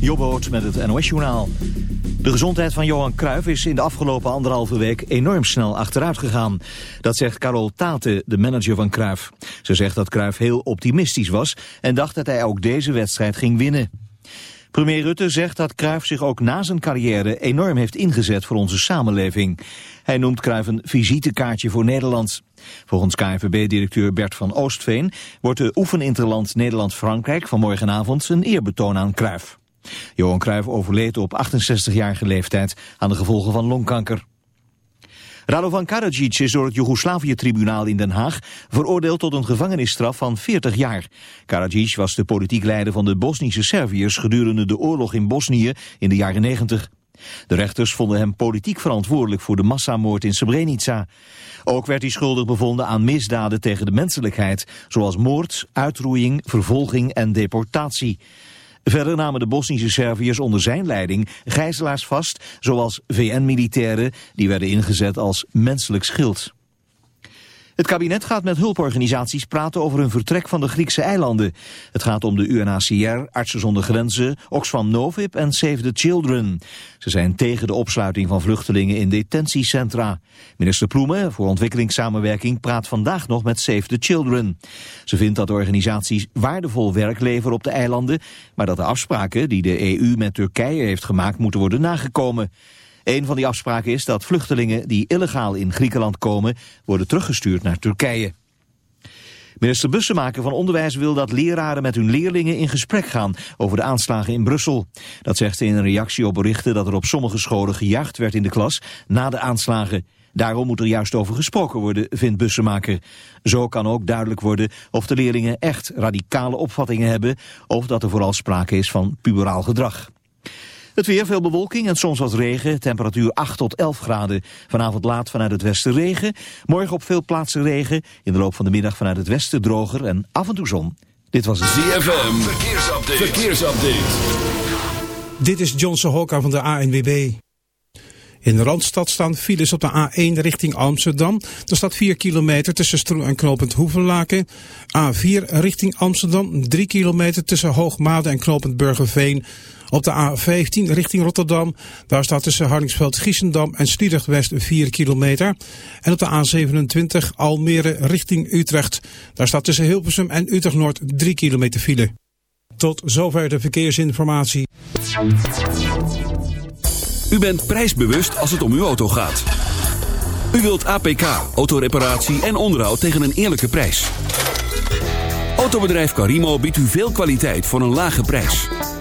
Jobboot met het NOS-journaal. De gezondheid van Johan Cruijff is in de afgelopen anderhalve week enorm snel achteruit gegaan. Dat zegt Carol Tate, de manager van Cruijff. Ze zegt dat Cruijff heel optimistisch was en dacht dat hij ook deze wedstrijd ging winnen. Premier Rutte zegt dat Cruijff zich ook na zijn carrière enorm heeft ingezet voor onze samenleving. Hij noemt Cruijff een visitekaartje voor Nederland. Volgens KNVB-directeur Bert van Oostveen wordt de oefeninterland Nederland-Frankrijk van morgenavond een eerbetoon aan Cruijff. Johan Cruijff overleed op 68-jarige leeftijd aan de gevolgen van longkanker. Radovan Karadzic is door het Joegoslavië-tribunaal in Den Haag veroordeeld tot een gevangenisstraf van 40 jaar. Karadzic was de politiek leider van de Bosnische Serviërs gedurende de oorlog in Bosnië in de jaren 90. De rechters vonden hem politiek verantwoordelijk voor de massamoord in Srebrenica. Ook werd hij schuldig bevonden aan misdaden tegen de menselijkheid, zoals moord, uitroeiing, vervolging en deportatie. Verder namen de Bosnische Serviërs onder zijn leiding gijzelaars vast, zoals VN-militairen, die werden ingezet als menselijk schild. Het kabinet gaat met hulporganisaties praten over hun vertrek van de Griekse eilanden. Het gaat om de UNHCR, Artsen zonder Grenzen, Oxfam Novib en Save the Children. Ze zijn tegen de opsluiting van vluchtelingen in detentiecentra. Minister Ploemen voor ontwikkelingssamenwerking praat vandaag nog met Save the Children. Ze vindt dat de organisaties waardevol werk leveren op de eilanden, maar dat de afspraken die de EU met Turkije heeft gemaakt moeten worden nagekomen. Een van die afspraken is dat vluchtelingen die illegaal in Griekenland komen worden teruggestuurd naar Turkije. Minister Bussemaker van Onderwijs wil dat leraren met hun leerlingen in gesprek gaan over de aanslagen in Brussel. Dat zegt ze in een reactie op berichten dat er op sommige scholen gejaagd werd in de klas na de aanslagen. Daarom moet er juist over gesproken worden, vindt Bussemaker. Zo kan ook duidelijk worden of de leerlingen echt radicale opvattingen hebben of dat er vooral sprake is van puberaal gedrag. Het weer, veel bewolking en soms wat regen. Temperatuur 8 tot 11 graden. Vanavond laat vanuit het westen regen. Morgen op veel plaatsen regen. In de loop van de middag vanuit het westen droger en af en toe zon. Dit was het ZFM. Verkeersupdate. Verkeersupdate. Dit is Johnson Hokka van de ANWB. In de Randstad staan files op de A1 richting Amsterdam. Er staat 4 kilometer tussen Stroen en Knopend Hoevenlaken. A4 richting Amsterdam, 3 kilometer tussen Hoogmade en Knopend Burgerveen. Op de A15 richting Rotterdam, daar staat tussen Hardingsveld-Giessendam en Sliedrecht-West 4 kilometer. En op de A27 Almere richting Utrecht, daar staat tussen Hilversum en Utrecht-Noord 3 kilometer file. Tot zover de verkeersinformatie. U bent prijsbewust als het om uw auto gaat. U wilt APK, autoreparatie en onderhoud tegen een eerlijke prijs. Autobedrijf Carimo biedt u veel kwaliteit voor een lage prijs.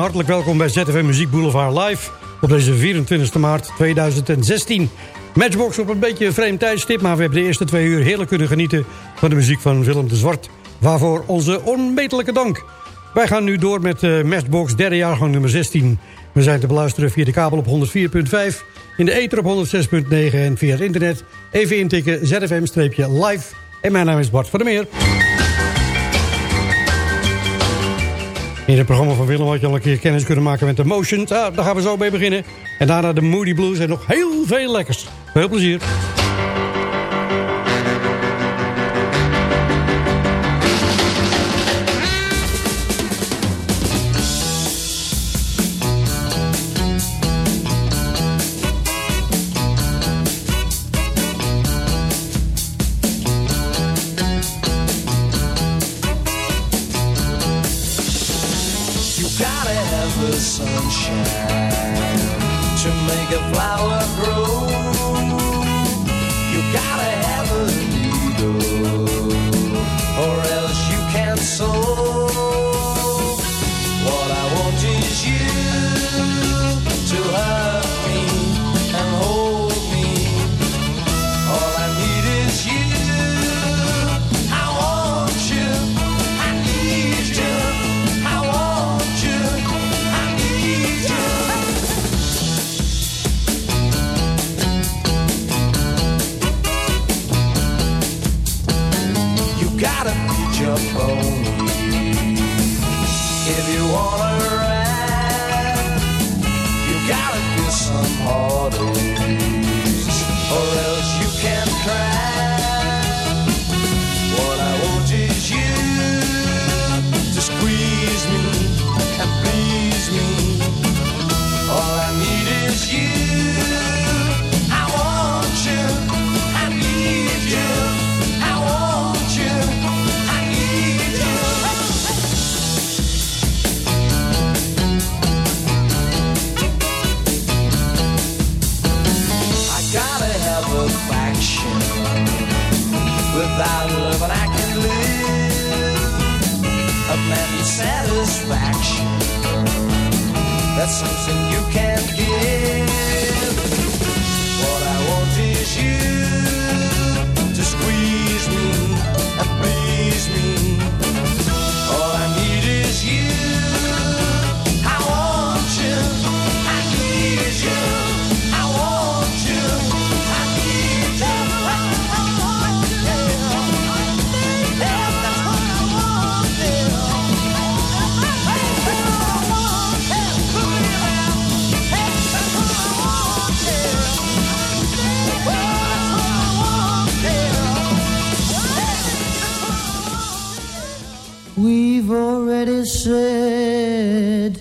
Hartelijk welkom bij ZFM Muziek Boulevard Live op deze 24 maart 2016. Matchbox op een beetje een vreemd tijdstip, maar we hebben de eerste twee uur heerlijk kunnen genieten van de muziek van Willem de Zwart. Waarvoor onze onmetelijke dank. Wij gaan nu door met uh, Matchbox derde jaargang nummer 16. We zijn te beluisteren via de kabel op 104.5, in de ether op 106.9 en via het internet even intikken ZFM-live. En mijn naam is Bart van der Meer. In het programma van Willem had je al een keer kennis kunnen maken met de Motions. Ah, daar gaan we zo mee beginnen. En daarna de Moody Blues en nog heel veel lekkers. Veel plezier. We've already said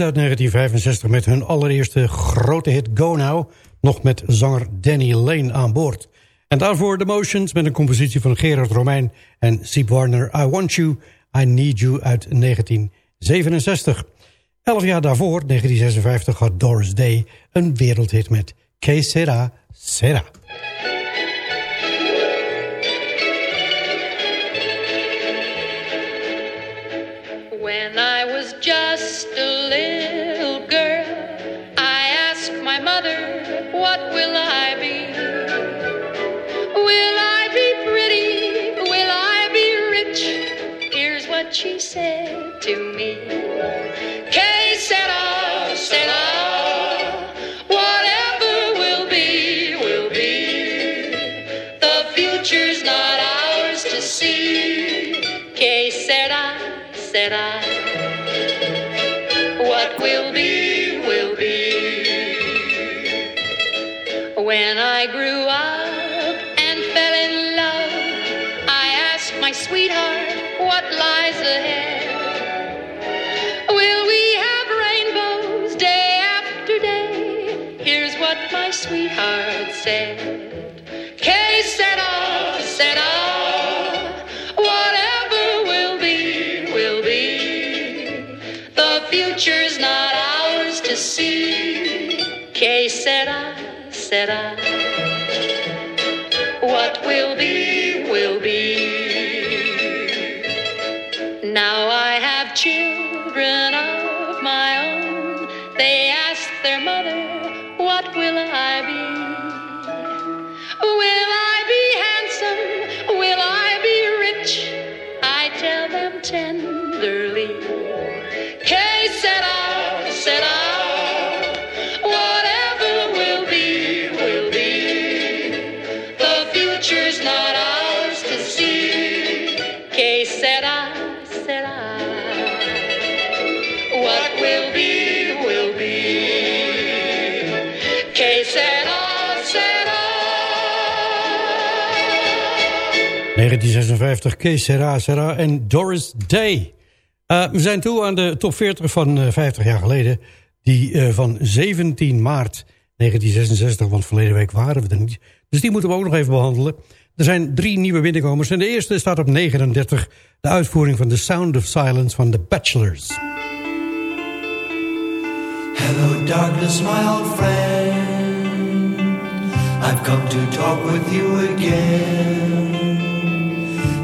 Uit 1965 met hun allereerste grote hit Go Now. Nog met zanger Danny Lane aan boord. En daarvoor The Motions met een compositie van Gerard Romein en Siep Warner. I Want You, I Need You uit 1967. Elf jaar daarvoor, 1956, had Doris Day een wereldhit met Que Sera Sera. What she said to me. Sweetheart said. Que sera, sera. Whatever will be, will be. The future's not ours to see. Que sera, sera. 1956, Kees Serra, en Doris Day. Eh, we zijn toe aan de top 40 van eh, 50 jaar geleden. Die eh, van 17 maart 1966, want verleden week waren we er niet. Dus die moeten we ook nog even behandelen. Er zijn drie nieuwe binnenkomers. En de eerste staat op 39. De uitvoering van The Sound of Silence van The Bachelors. Hello, darkness, my old friend. I've come to talk with you again.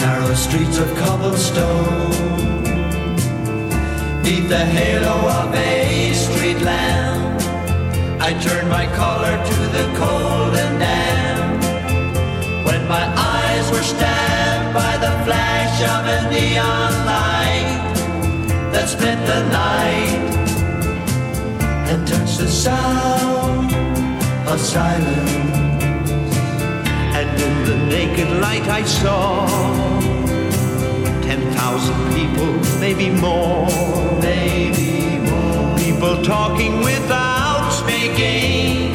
narrow streets of cobblestone. Neath the halo of a street lamp, I turned my collar to the cold and damp. When my eyes were stabbed by the flash of a neon light that split the night and touched the sound of silence. And in the naked light I saw. Ten thousand people, maybe more, maybe more. People talking without speaking,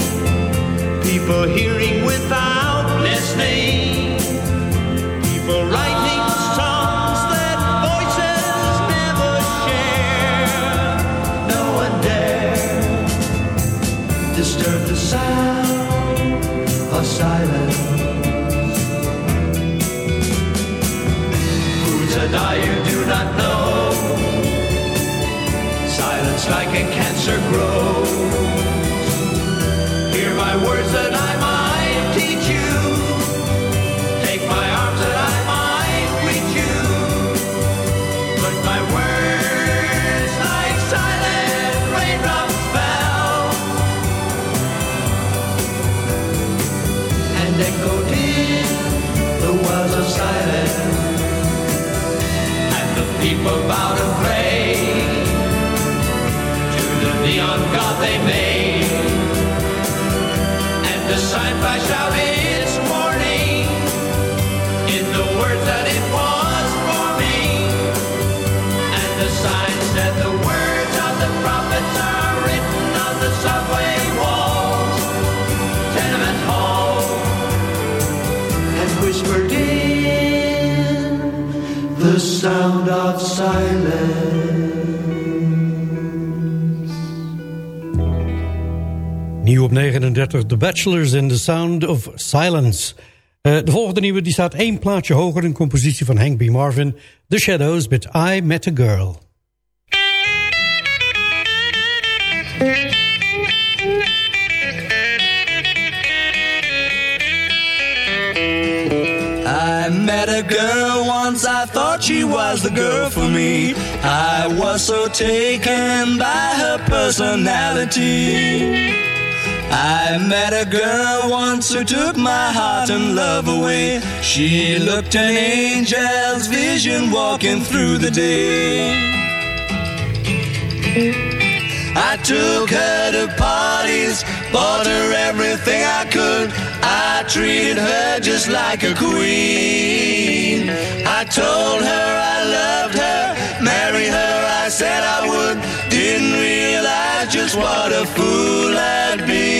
people hearing without listening, op 39, The Bachelors and the Sound of Silence. Eh, de volgende nieuwe die staat één plaatje hoger... een compositie van Hank B. Marvin. The Shadows met I Met a Girl. I met a girl once, I thought she was the girl for me. I was so taken by her personality. I met a girl once who took my heart and love away. She looked an angel's vision walking through the day. I took her to parties, bought her everything I could. I treated her just like a queen. I told her I loved her, marry her, I said I would. Didn't realize just what a fool I'd been.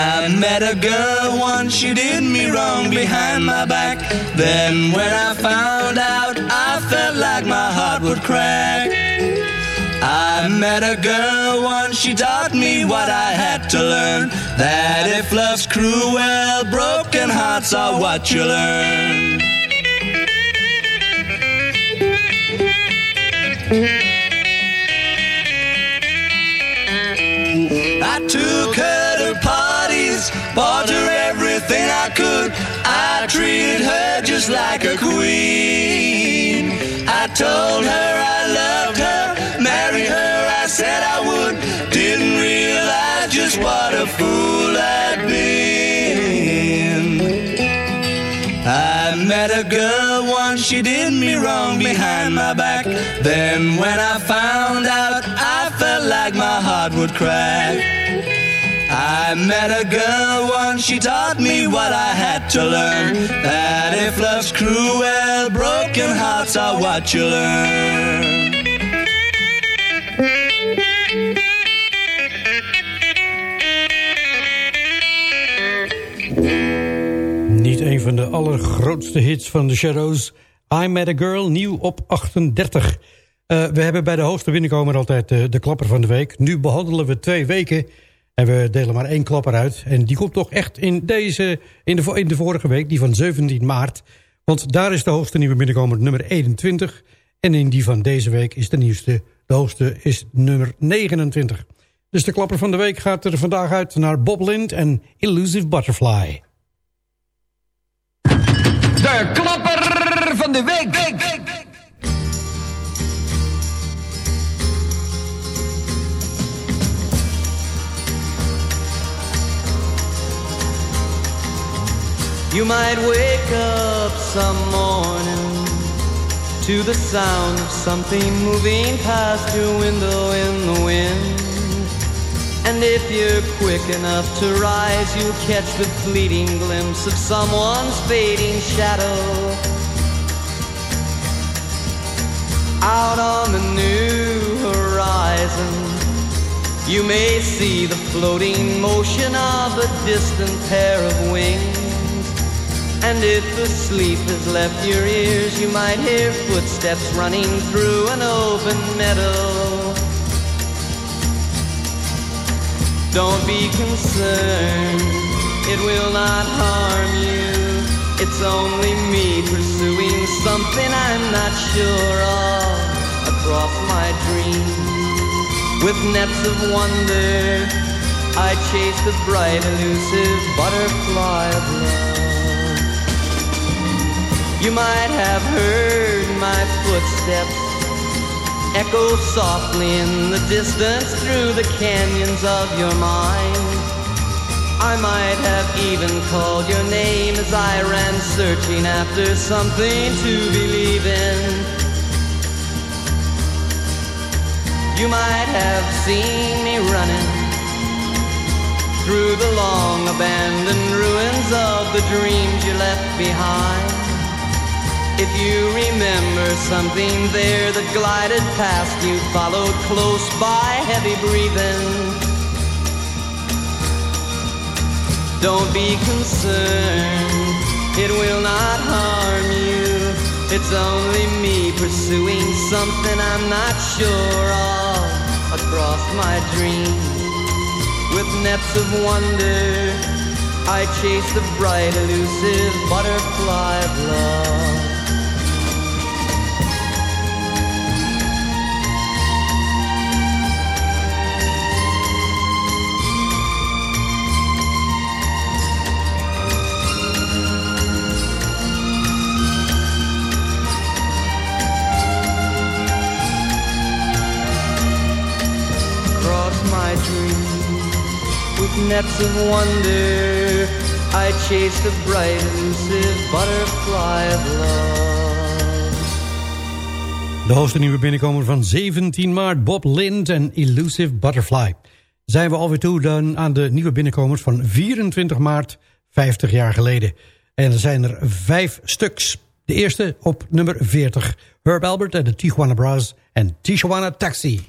I met a girl once, she did me wrong behind my back. Then when I found out, I felt like my heart would crack. I met a girl once, she taught me what I had to learn. That if love's cruel, broken hearts are what you learn. Her just like a queen. I told her I loved her, marry her, I said I would. Didn't realize just what a fool I'd been. I met a girl once, she did me wrong behind my back. Then when I found out, I felt like my heart would crack. I met a girl once, she taught me what I had to learn. That if love's cruel, broken hearts are what you learn. Niet een van de allergrootste hits van The Shadows. I Met a Girl, nieuw op 38. Eh, we hebben bij de hoogste binnenkomer altijd eh, de klapper van de week. Nu behandelen we twee weken en we delen maar één klapper uit. En die komt toch echt in, deze, in, de, in de vorige week, die van 17 maart. Want daar is de hoogste nieuwe binnenkomer nummer 21. En in die van deze week is de nieuwste, de hoogste is nummer 29. Dus de klapper van de week gaat er vandaag uit naar Bob Lind en Elusive Butterfly. De klapper van de week. You might wake up some morning to the sound of something moving past your window in the wind. And if you're quick enough to rise, you'll catch the fleeting glimpse of someone's fading shadow. Out on the new horizon, you may see the floating motion of a distant pair of wings. And if the sleep has left your ears, you might hear footsteps running through an open meadow. Don't be concerned, it will not harm you. It's only me pursuing something I'm not sure of across my dreams. With nets of wonder, I chase the bright, elusive butterfly of love. You might have heard my footsteps echo softly in the distance through the canyons of your mind. I might have even called your name as I ran searching after something to believe in. You might have seen me running through the long abandoned ruins of the dreams you left behind. If you remember something there that glided past you, followed close by, heavy breathing. Don't be concerned, it will not harm you. It's only me pursuing something I'm not sure of across my dreams. With nets of wonder, I chase the bright, elusive butterfly of love. With nets wonder, I chase the bright, butterfly of love. De hoogste nieuwe binnenkomer van 17 maart, Bob Lind en Elusive Butterfly. Zijn we alweer toe dan aan de nieuwe binnenkomers van 24 maart, 50 jaar geleden. En er zijn er vijf stuks. De eerste op nummer 40, Herb Albert en de Tijuana Brass en Tijuana Taxi.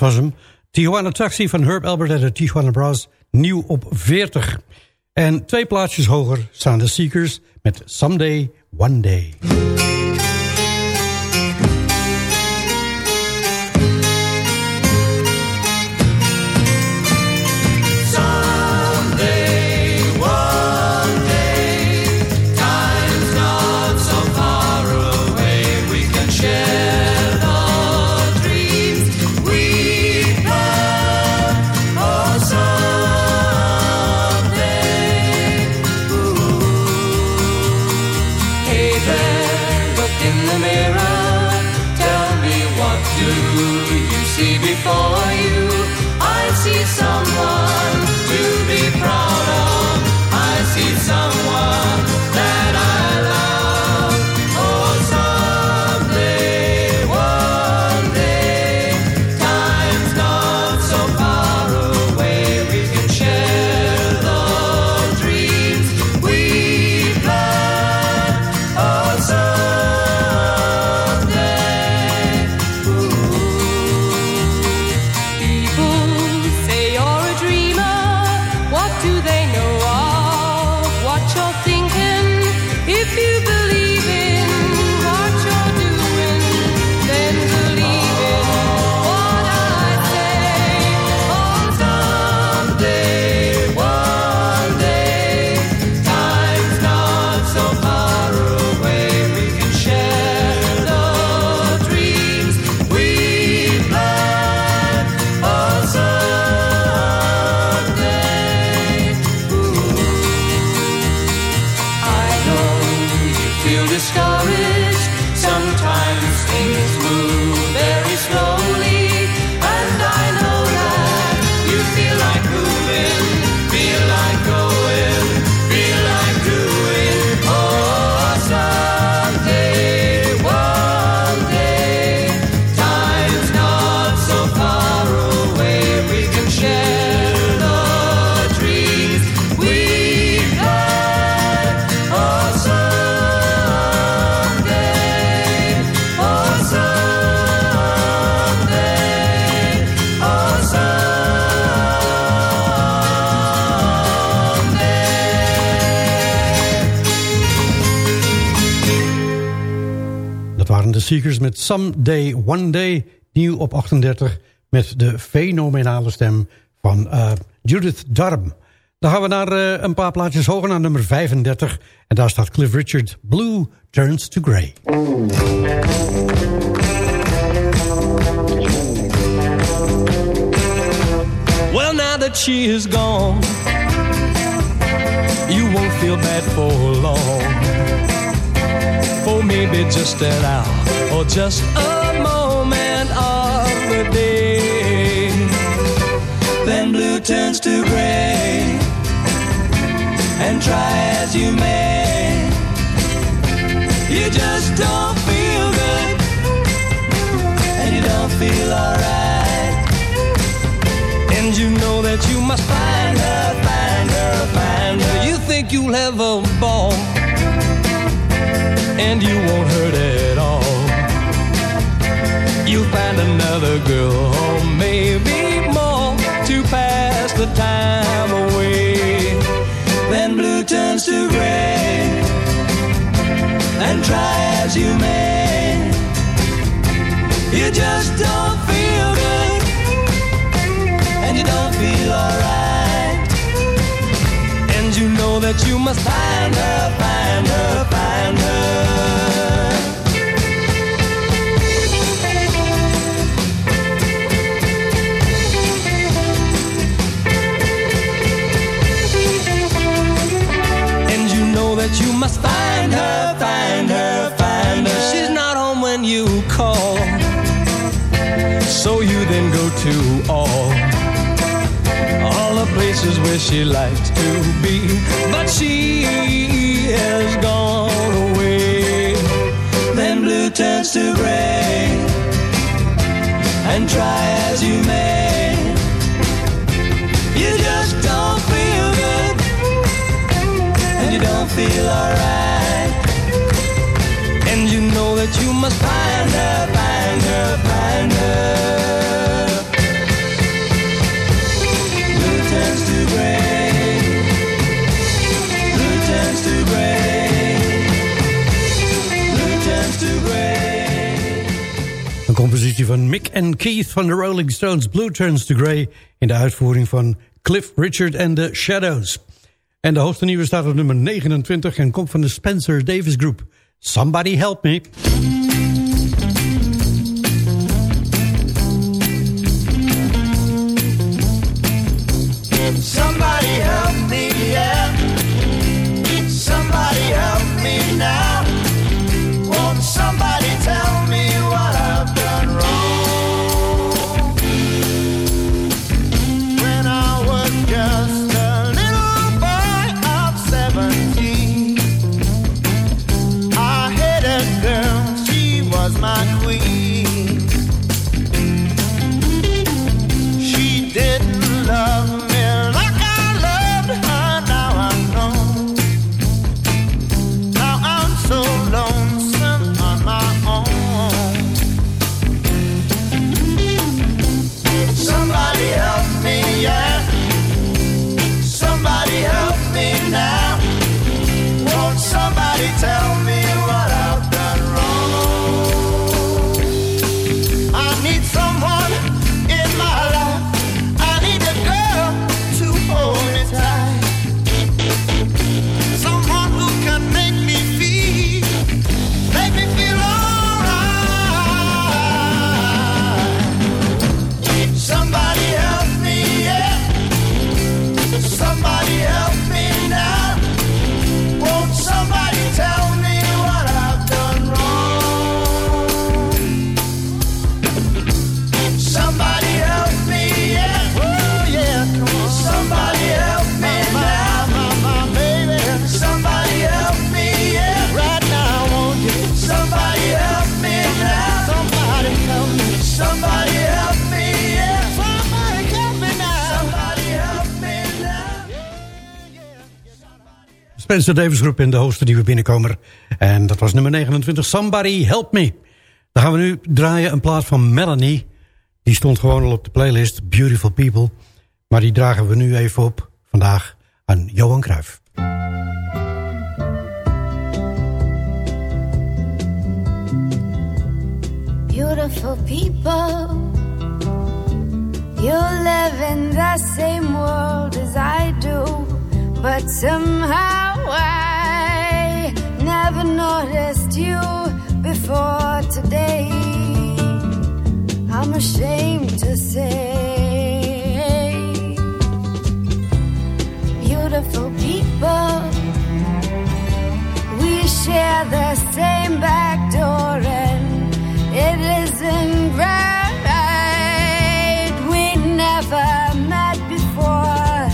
Was. Tijuana Taxi van Herb Albert en de Tijuana Brass, nieuw op 40. En twee plaatsjes hoger staan de Seekers met Someday, One Day. Seekers met Someday, One Day. Nieuw op 38 met de fenomenale stem van eh, Judith Darm. Dan gaan we naar eh, een paar plaatjes hoger, naar nummer 35. En daar staat Cliff Richard, Blue Turns to Grey. Well, now that she is gone, you won't feel bad for long. For maybe just an hour or just a moment of the day. Then blue turns to gray. And try as you may, you just don't feel good. And you don't feel alright. And you know that you must find her, find her, find her. You think you'll have a ball, and you won't hurt at all. You'll find another girl, or maybe more, to pass the time away. Then blue turns to gray. And try as you may, you just don't feel good. And you don't feel alright. And you know that you must find her, find her, find her. You must find her, find her, find her. She's not home when you call. So you then go to all all the places where she likes to be. But she has gone away. Then blue turns to gray. And try as you may, feel alright. And you know that you must find her, find her, find her. Blue to gray. Blue turns to gray. Blue turns to gray. Een compositie van Mick en Keith van de Rolling Stones, Blue Turns to Grey... in de uitvoering van Cliff Richard en The Shadows. En de hoogste nieuwe staat op nummer 29 en komt van de Spencer Davis Group. Somebody Help Me. Spencer Davis Groep in de hoogste nieuwe binnenkomer. En dat was nummer 29, Somebody Help Me. Dan gaan we nu draaien een plaat van Melanie. Die stond gewoon al op de playlist, Beautiful People. Maar die dragen we nu even op, vandaag, aan Johan Cruijff. beautiful people. You live in the same world as I do, but somehow never noticed you before today. I'm ashamed to say, beautiful people. We share the same back door and it isn't right. We never met before,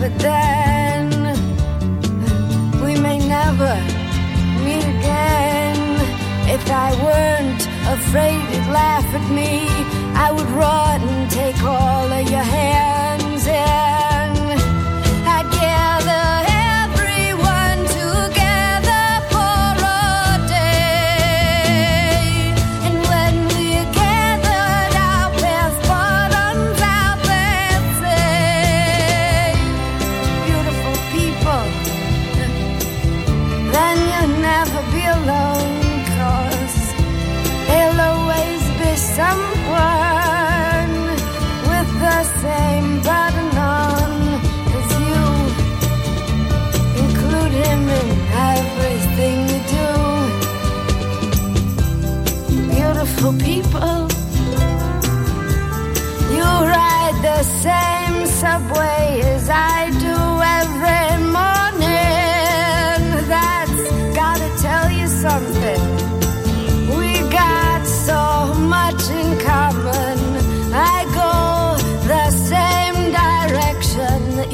but then we may never I weren't afraid you'd laugh at me, I would run and take all of your hands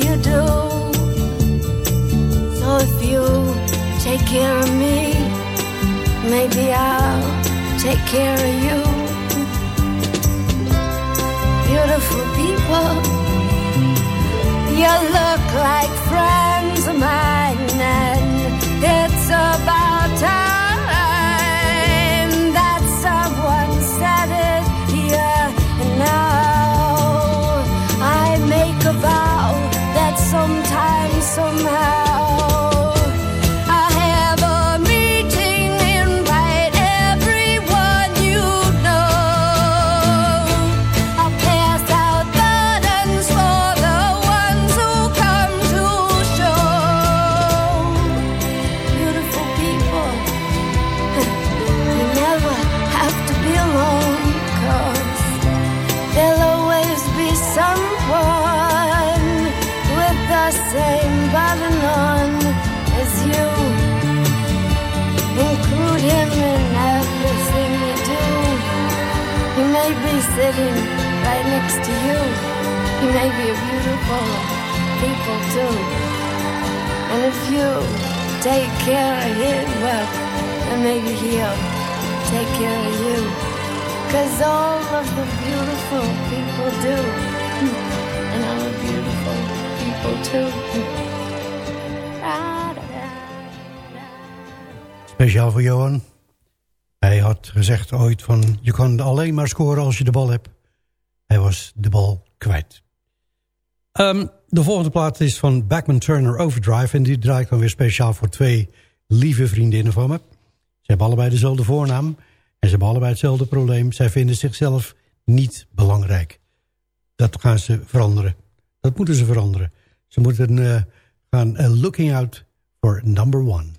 you do. So if you take care of me, maybe I'll take care of you. Beautiful people, you look like friends of mine, may be beautiful people too. And if you take care of him, well, then maybe he'll take care of you. Cause all of the beautiful people do. And I'm a beautiful people too. Speciaal voor Johan. Hij had gezegd ooit van... je kan alleen maar scoren als je de bal hebt. Hij was de bal kwijt. Ehm, de volgende plaat is van Backman Turner Overdrive... en die draai ik dan weer speciaal voor twee lieve vriendinnen van me. Ze hebben allebei dezelfde voornaam... en ze hebben allebei hetzelfde probleem. Zij vinden zichzelf niet belangrijk. Dat gaan ze veranderen. Dat moeten ze veranderen. Ze moeten eh, gaan eh, looking out for number one.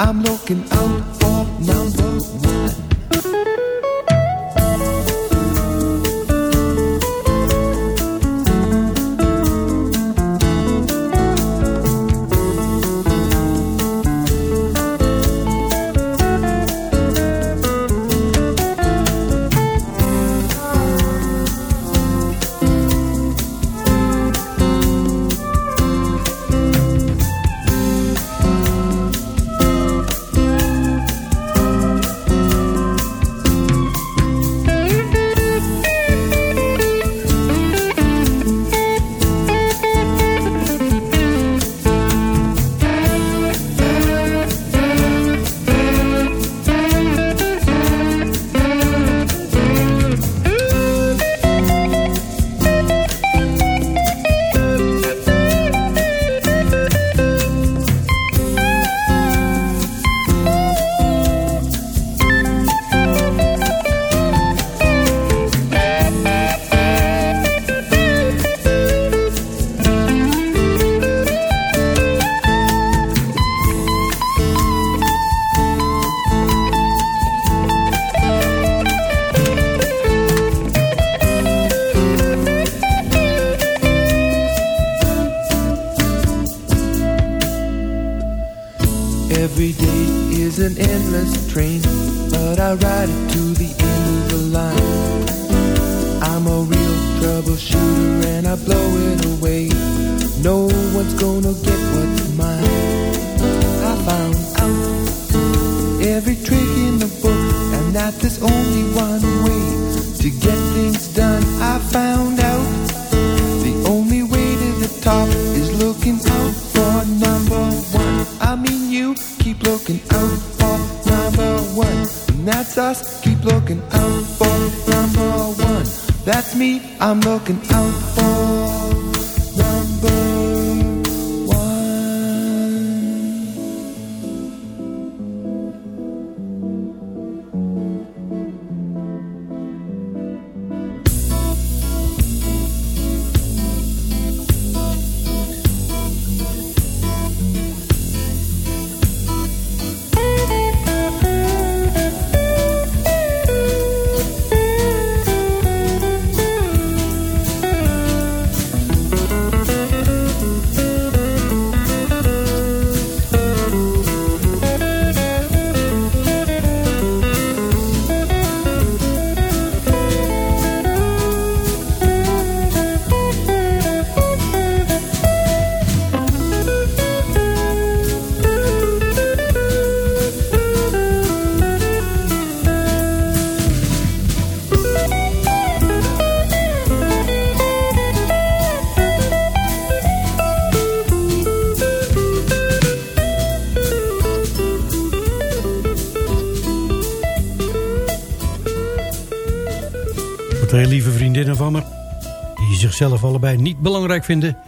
I'm looking out every trick in the book, and that there's only one. bij niet belangrijk vinden.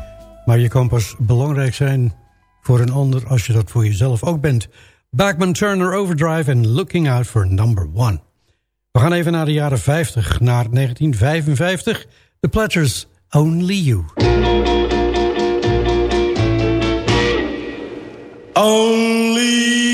Maar je kan pas belangrijk zijn voor een ander als je dat voor jezelf ook bent. Backman Turner Overdrive en Looking Out for Number One. We gaan even naar de jaren 50, naar 1955. The Platters, Only You. Only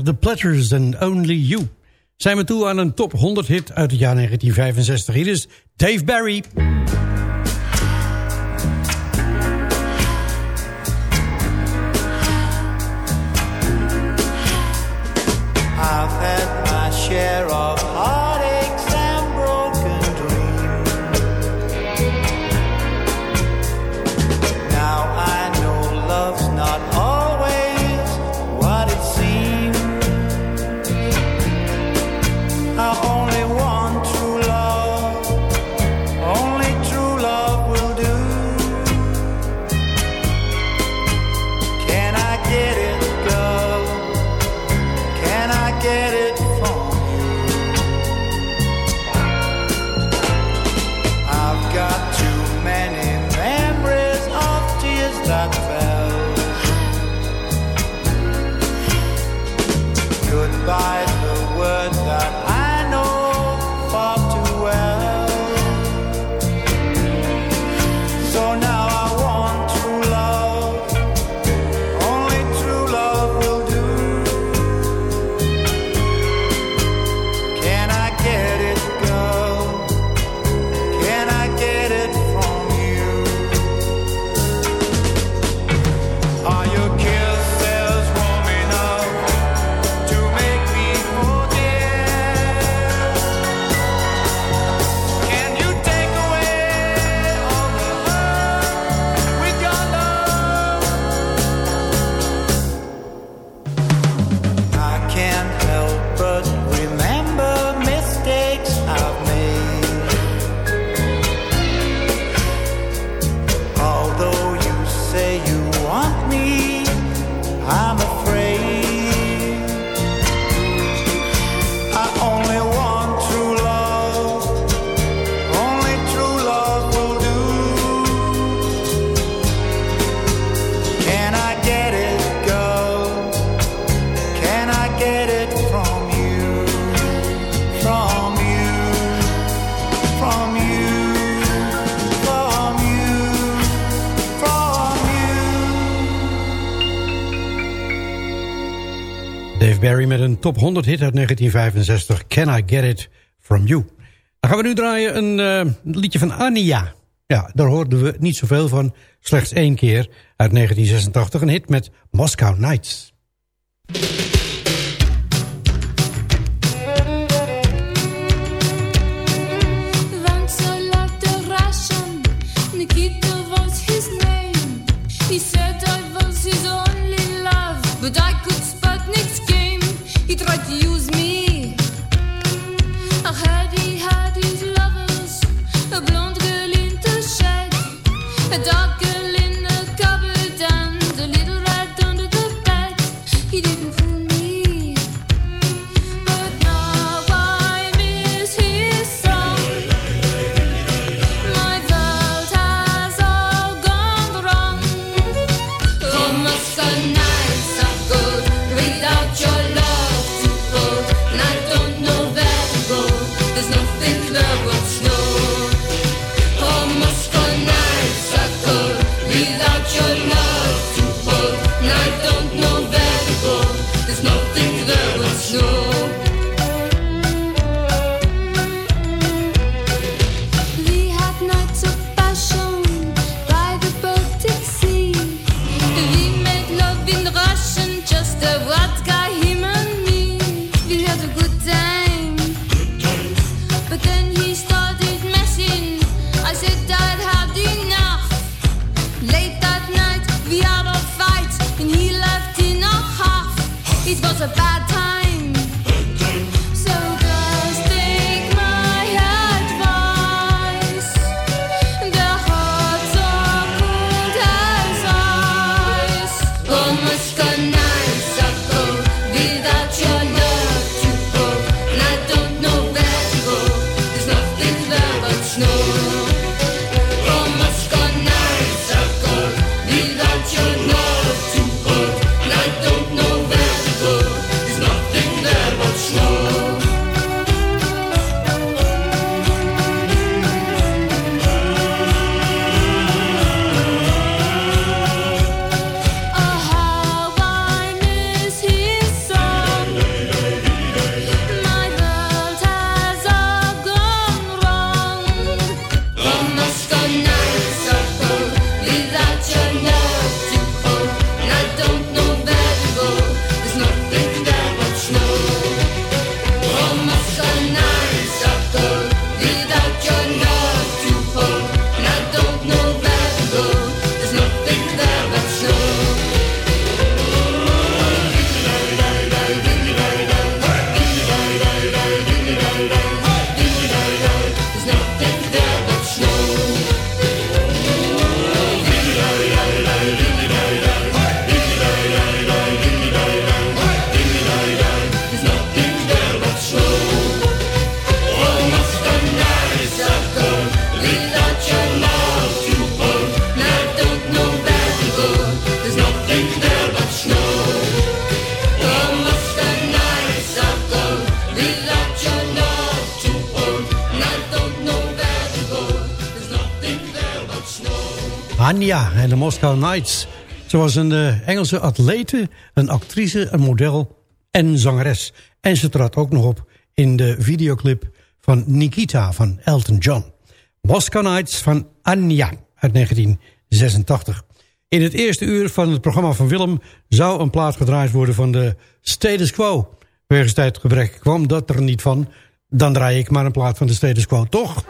The Pleasures and Only You. Zijn we toe aan een top 100 hit uit het jaar 1965. Hier is Dave Barry. top 100 hit uit 1965. Can I Get It From You. Dan gaan we nu draaien een eh, liedje van Ania. Ja, daar hoorden we niet zoveel van. Slechts één keer uit 1986. Een hit met Moscow Nights. En de Moscow Knights. Ze was een eh, Engelse atlete, een actrice, een model en zangeres. En ze trad ook nog op in de videoclip van Nikita van Elton John. Moscow Nights van Anja uit 1986. In het eerste uur van het programma van Willem... zou een plaat gedraaid worden van de status quo. Wegens tijdgebrek kwam dat er niet van. Dan draai ik maar een plaat van de status quo, toch?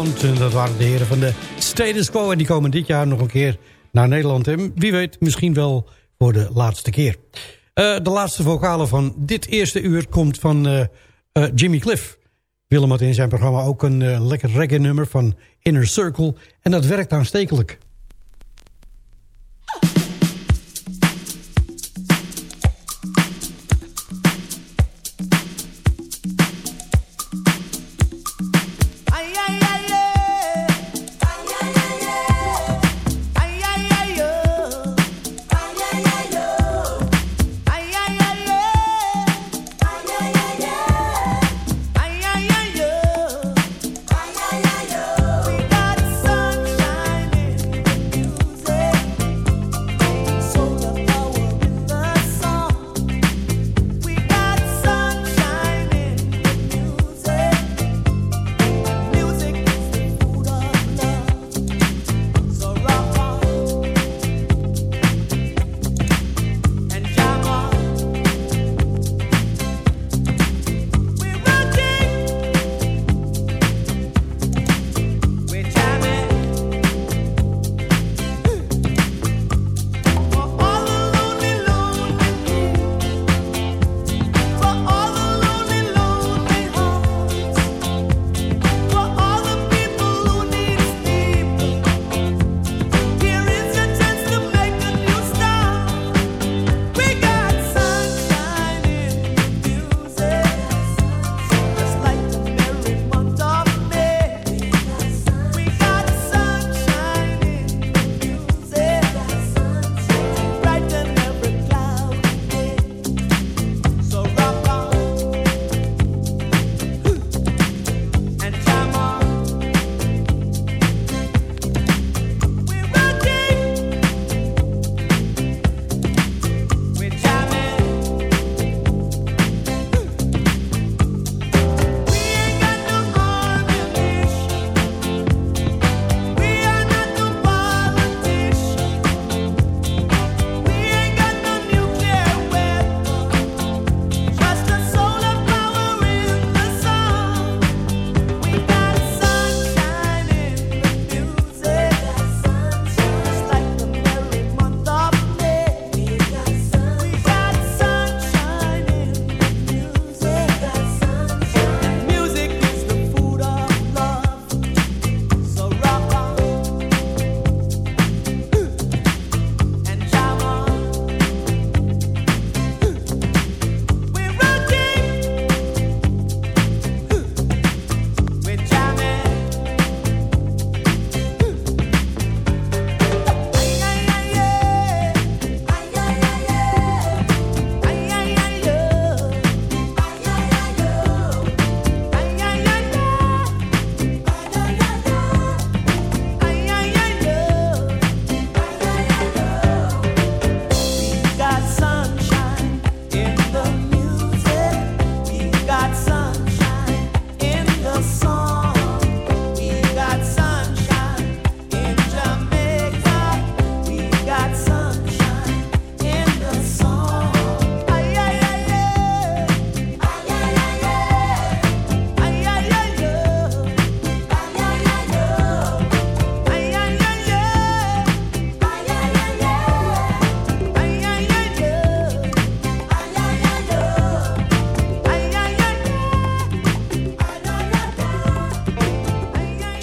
En dat waren de heren van de Status Quo. En die komen dit jaar nog een keer naar Nederland. En wie weet misschien wel voor de laatste keer. Eh, de laatste vocale van dit eerste uur komt van eh, eh, Jimmy Cliff. Willem had in zijn programma ook een lekker reggae nummer van Inner Circle. En dat werkt aanstekelijk.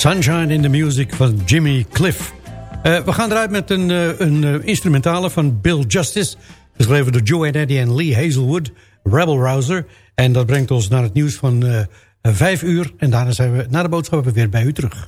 Sunshine in the Music van Jimmy Cliff. Eh, we gaan eruit met een, eh, een eh, instrumentale van Bill Justice. Geschreven door Joe Eddie en Lee Hazelwood. Rebel Rouser. En dat brengt ons naar het nieuws van vijf uur. En daarna zijn we na de boodschappen weer bij u terug.